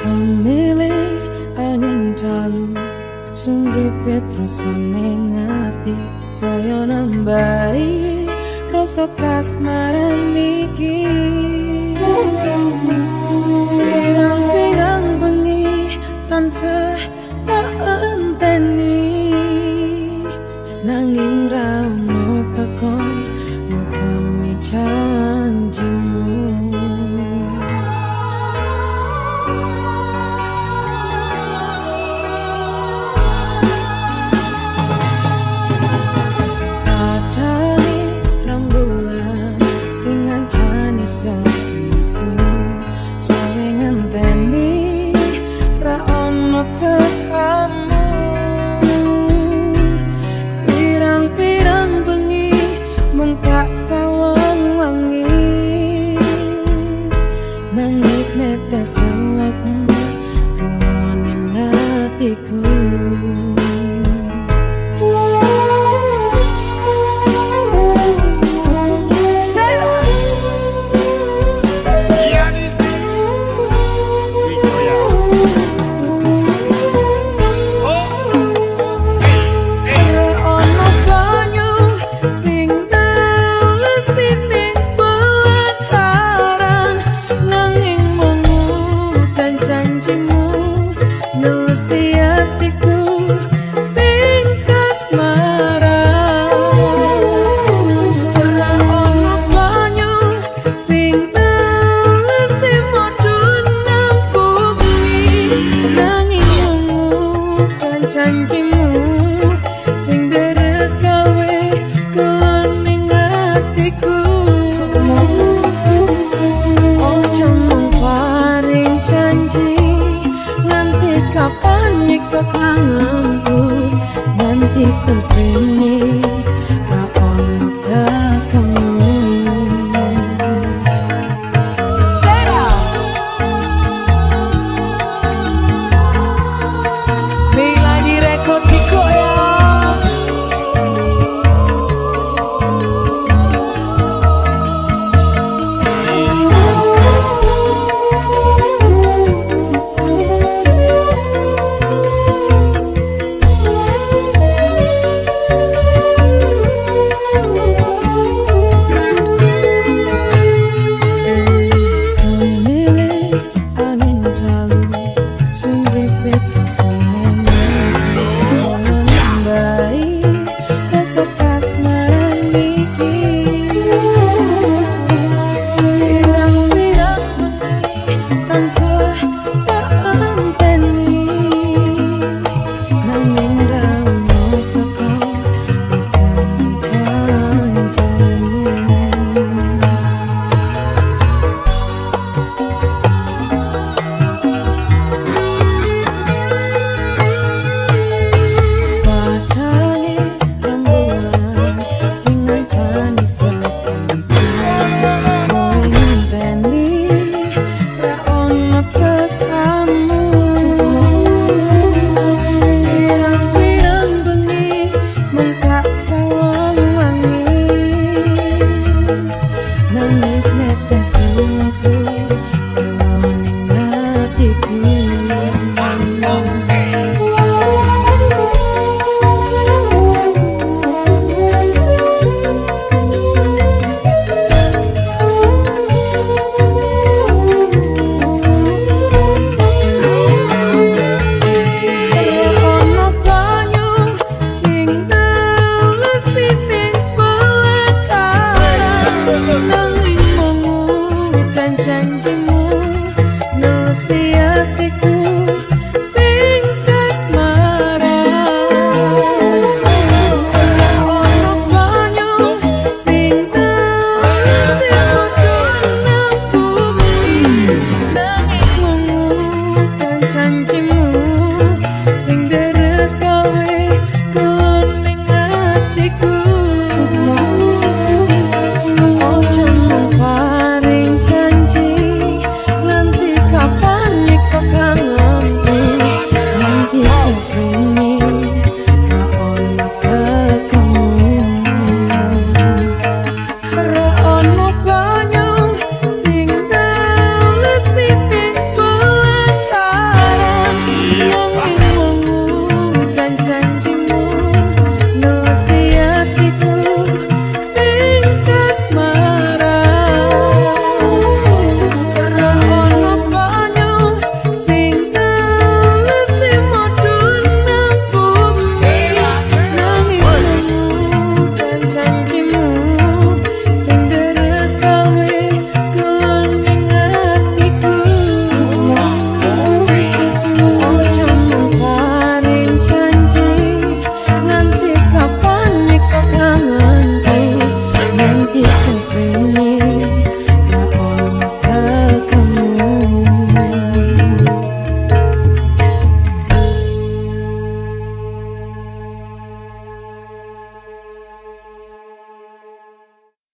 Semilir angin dalu Sumri terus ngati Saya nambahi Rasa kasmaran niki Pirang-pirang bengi Tansah tak enteni Nanging rauno Nangis netes selaku nyiksa kangenku nanti seprene Let the sun go.